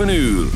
7 uur.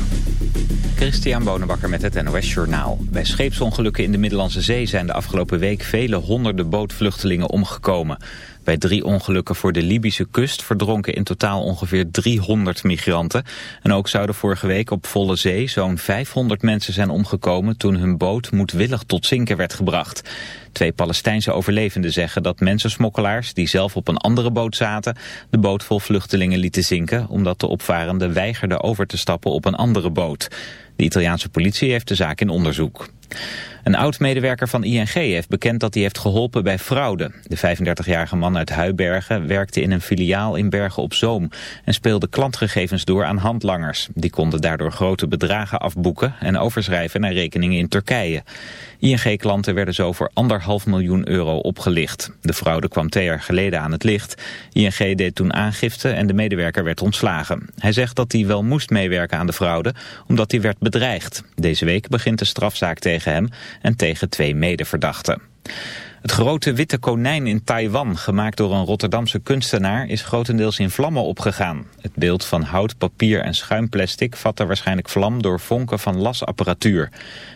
Christian Bonenbakker met het NOS Journaal. Bij scheepsongelukken in de Middellandse Zee zijn de afgelopen week vele honderden bootvluchtelingen omgekomen. Bij drie ongelukken voor de Libische kust verdronken in totaal ongeveer 300 migranten. En ook zouden vorige week op volle zee zo'n 500 mensen zijn omgekomen toen hun boot moedwillig tot zinken werd gebracht. Twee Palestijnse overlevenden zeggen dat mensensmokkelaars die zelf op een andere boot zaten de boot vol vluchtelingen lieten zinken omdat de opvarenden weigerden over te stappen op een andere boot. De Italiaanse politie heeft de zaak in onderzoek. Een oud-medewerker van ING heeft bekend dat hij heeft geholpen bij fraude. De 35-jarige man uit Huibergen werkte in een filiaal in Bergen op Zoom... en speelde klantgegevens door aan handlangers. Die konden daardoor grote bedragen afboeken en overschrijven naar rekeningen in Turkije. ING-klanten werden zo voor anderhalf miljoen euro opgelicht. De fraude kwam twee jaar geleden aan het licht. ING deed toen aangifte en de medewerker werd ontslagen. Hij zegt dat hij wel moest meewerken aan de fraude, omdat hij werd bedreigd. Deze week begint de strafzaak tegen hem en tegen twee medeverdachten. Het grote witte konijn in Taiwan, gemaakt door een Rotterdamse kunstenaar, is grotendeels in vlammen opgegaan. Het beeld van hout, papier en schuimplastic vatte waarschijnlijk vlam door vonken van lasapparatuur.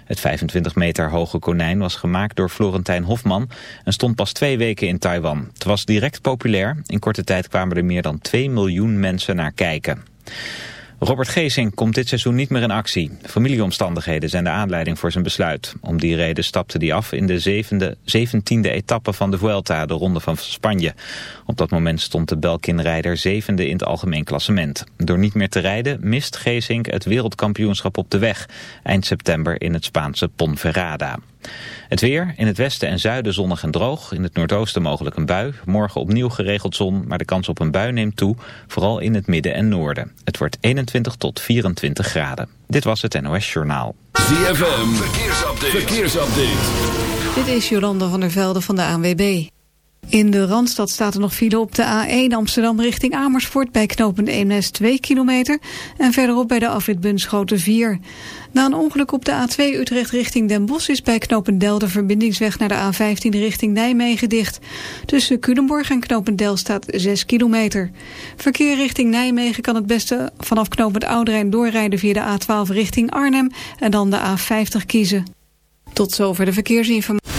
Het 25 meter hoge konijn was gemaakt door Florentijn Hofman en stond pas twee weken in Taiwan. Het was direct populair. In korte tijd kwamen er meer dan 2 miljoen mensen naar kijken. Robert Geesing komt dit seizoen niet meer in actie. Familieomstandigheden zijn de aanleiding voor zijn besluit. Om die reden stapte hij af in de zevende, zeventiende etappe van de Vuelta, de Ronde van Spanje. Op dat moment stond de Belkin-rijder zevende in het algemeen klassement. Door niet meer te rijden mist Geesink het wereldkampioenschap op de weg. Eind september in het Spaanse Ponferrada. Het weer, in het westen en zuiden zonnig en droog. In het noordoosten mogelijk een bui. Morgen opnieuw geregeld zon, maar de kans op een bui neemt toe. Vooral in het midden en noorden. Het wordt 21 tot 24 graden. Dit was het NOS Journaal. ZFM, verkeersupdate. verkeersupdate. Dit is Jolanda van der Velde van de ANWB. In de Randstad staat er nog file op de A1 Amsterdam richting Amersfoort... bij knooppunt Eemnes 2 kilometer en verderop bij de afrit Bunschoten 4. Na een ongeluk op de A2 Utrecht richting Den Bosch... is bij knooppunt Del de verbindingsweg naar de A15 richting Nijmegen dicht. Tussen Culemborg en knooppunt Del staat 6 kilometer. Verkeer richting Nijmegen kan het beste vanaf knooppunt Ouderijn doorrijden... via de A12 richting Arnhem en dan de A50 kiezen. Tot zover de verkeersinformatie.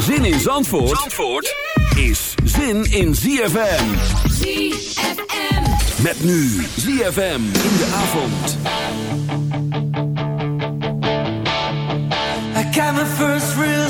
Zin in Zandvoort, Zandvoort is zin in ZFM. ZFM. Met nu ZFM in de avond. I got my first real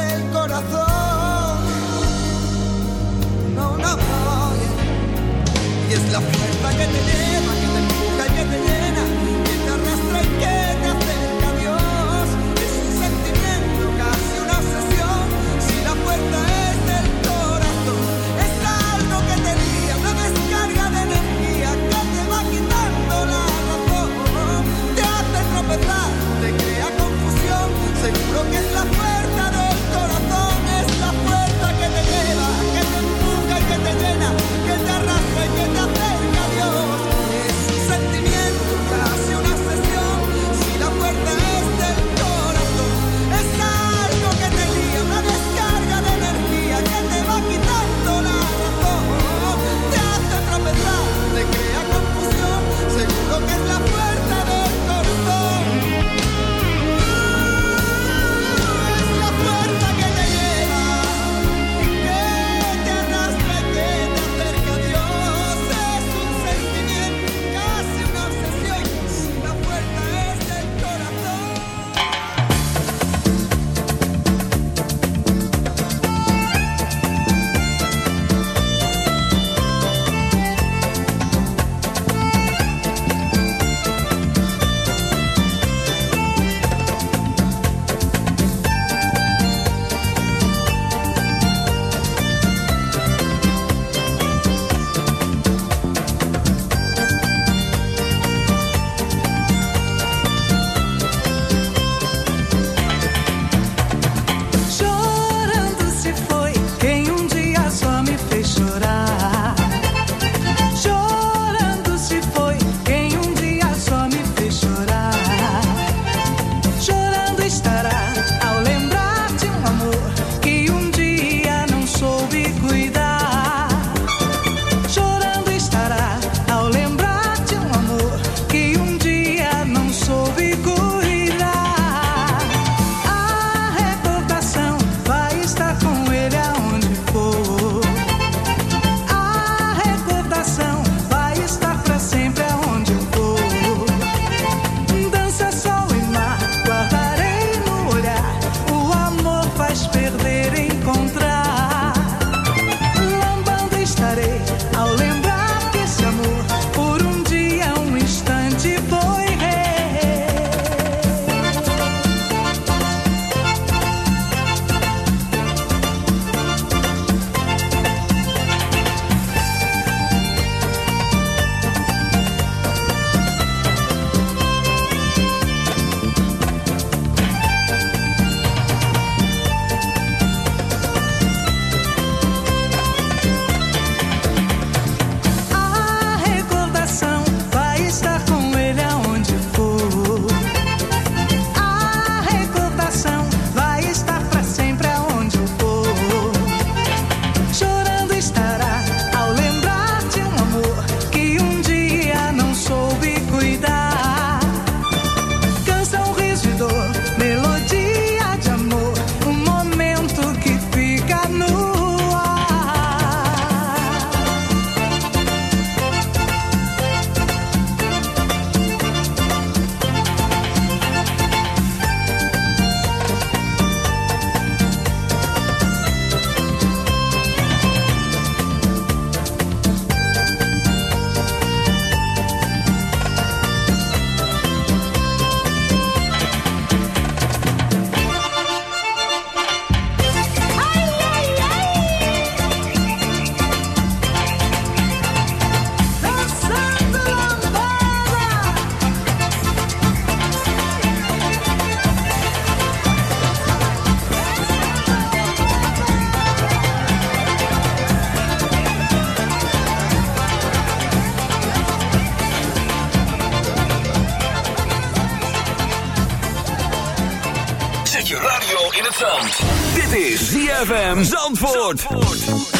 y es la fuerza que te lleva. Zandvoort.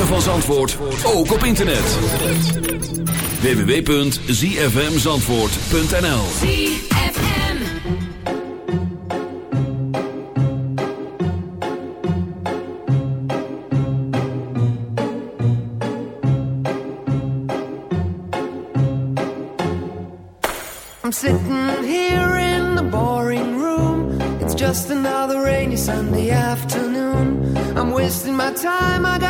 Ritme van Zandvoort, ook op internet. www.zfmzandvoort.nl I'm sitting here in the boring room. It's just another rainy Sunday afternoon. I'm wasting my time, I got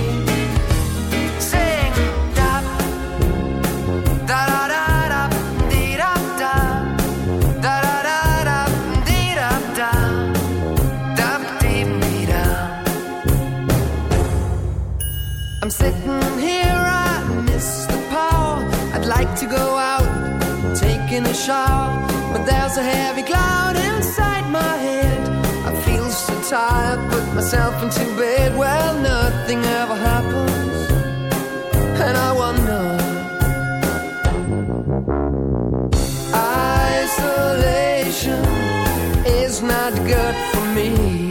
Not good for me.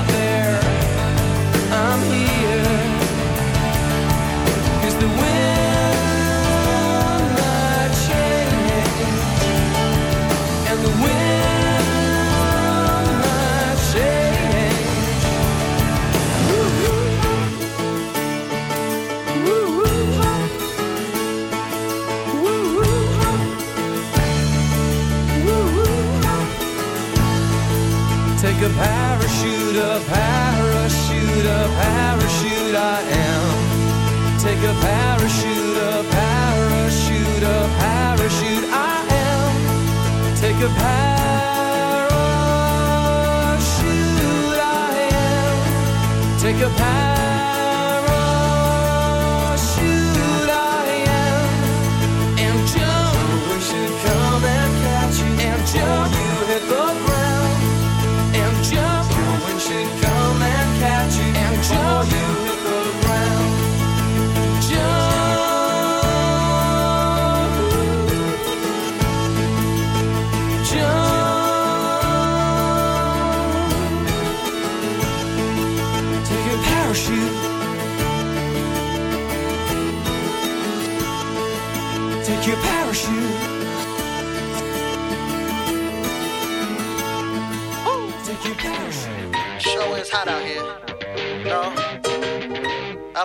take a path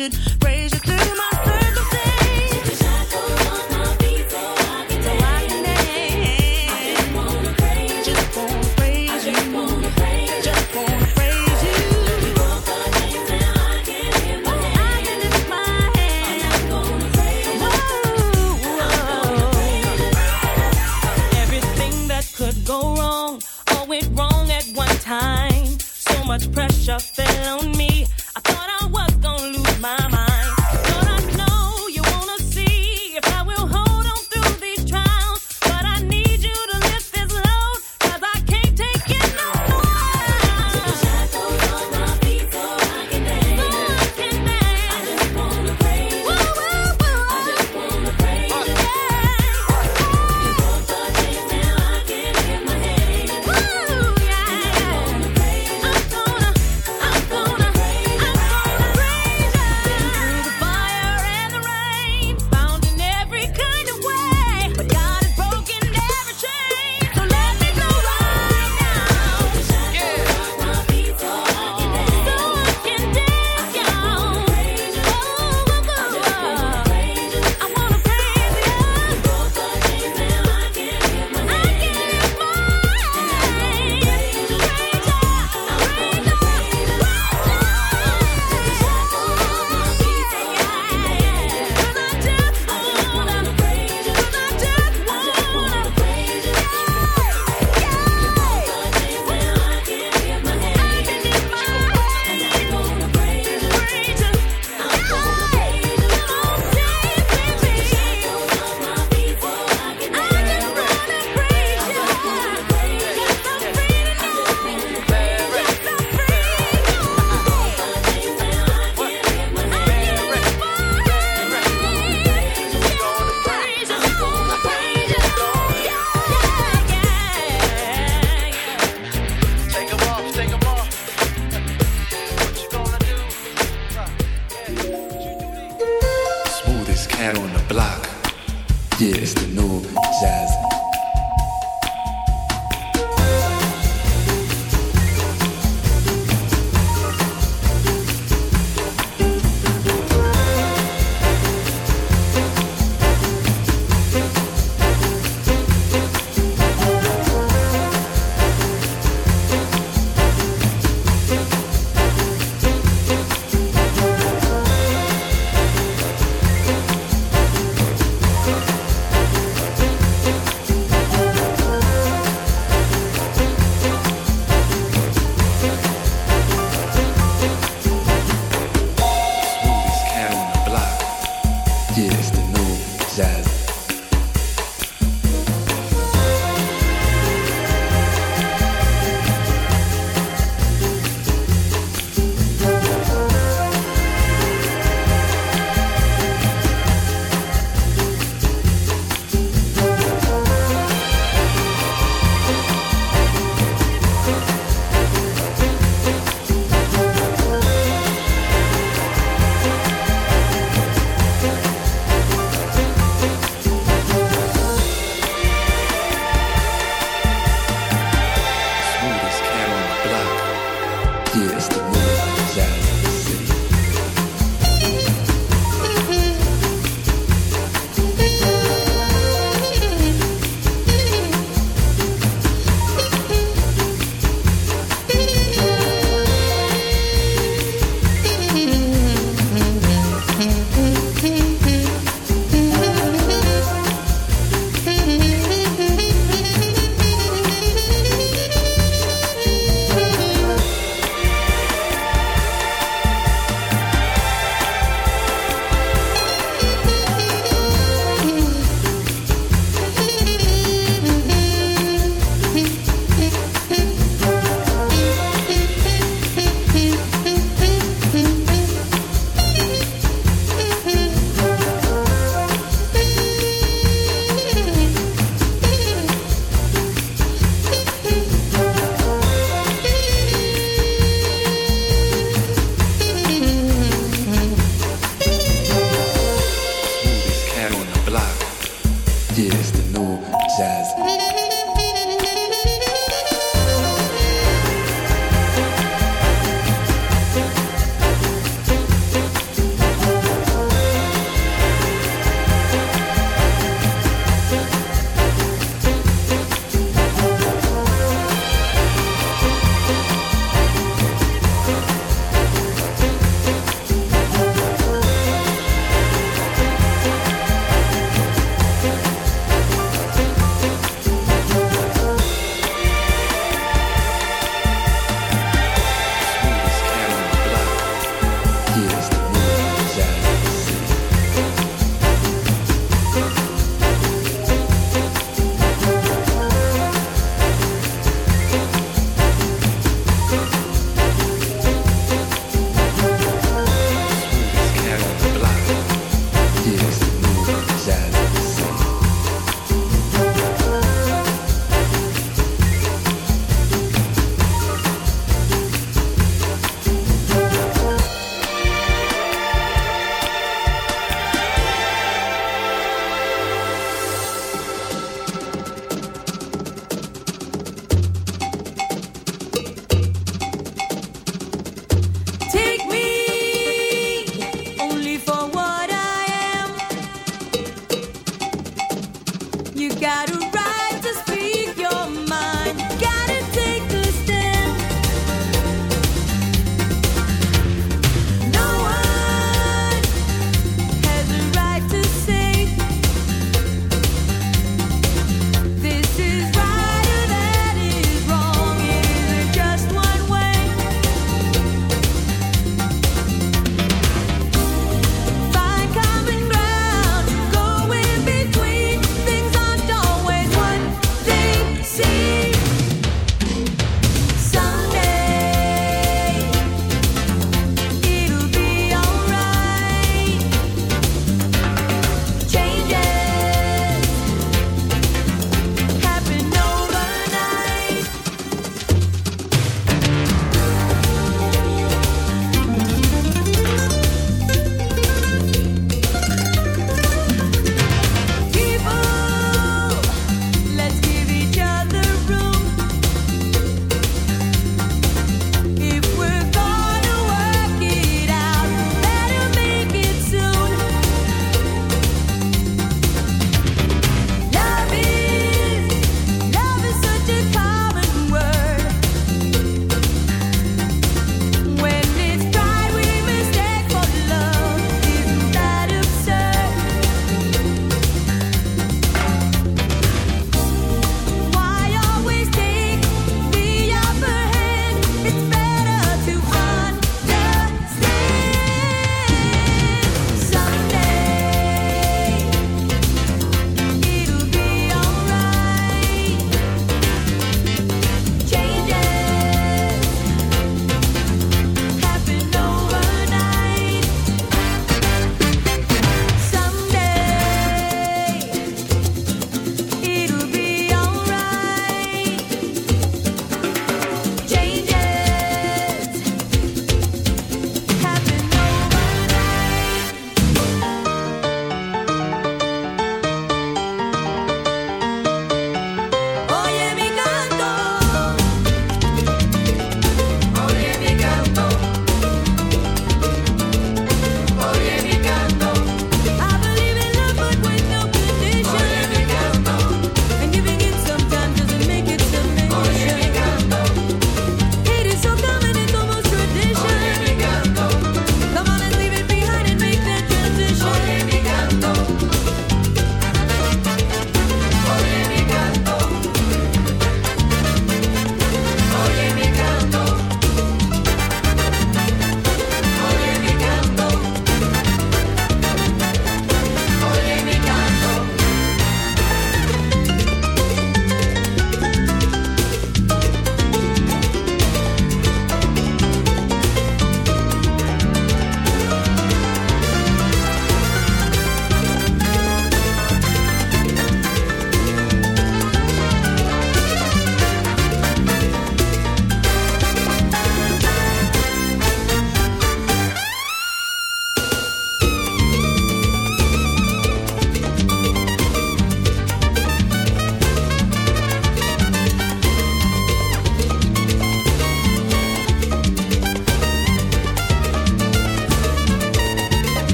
should raise your Yes.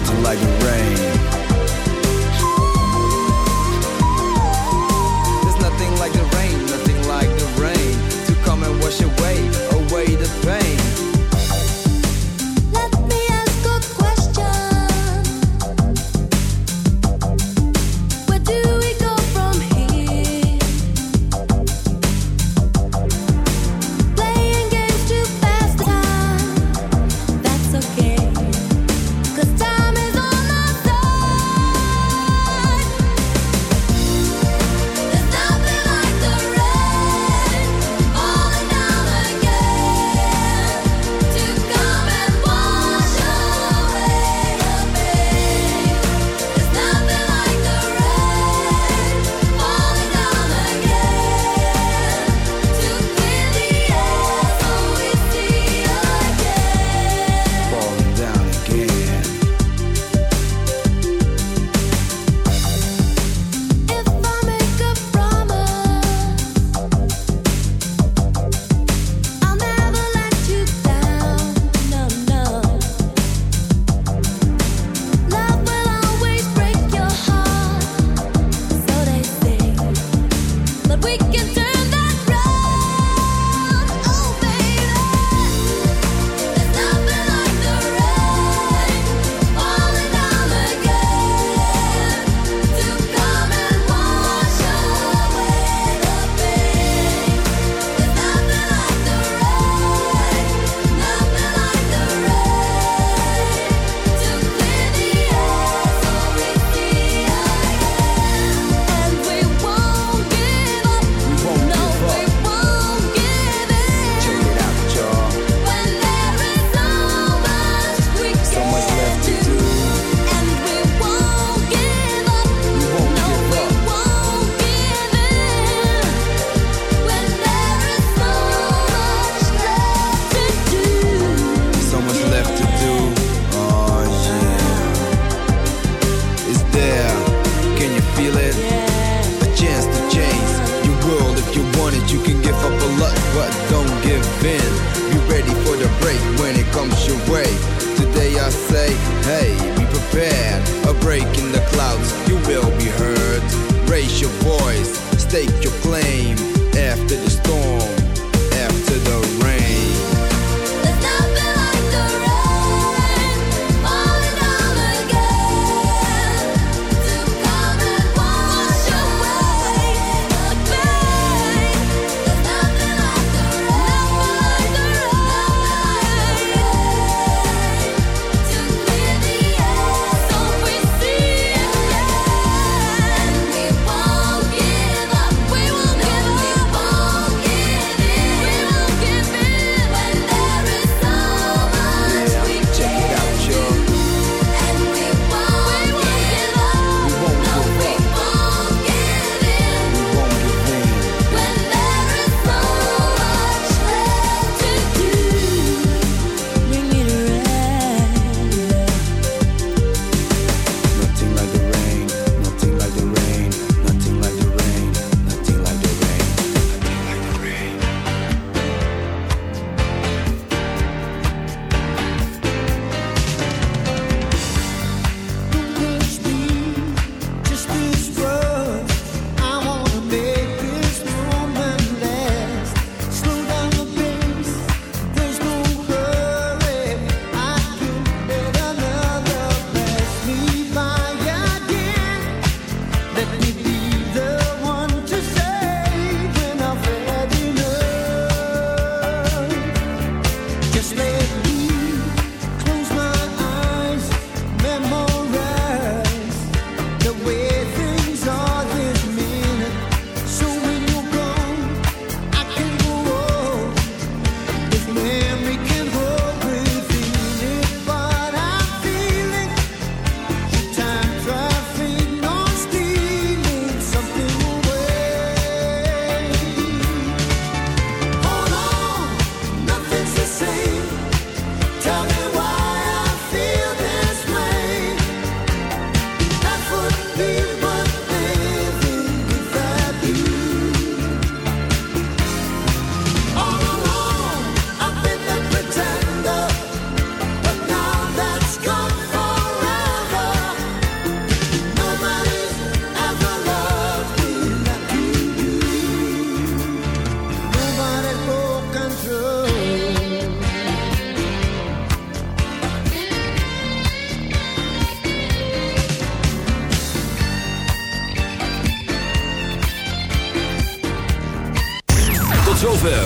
clouds are like rain.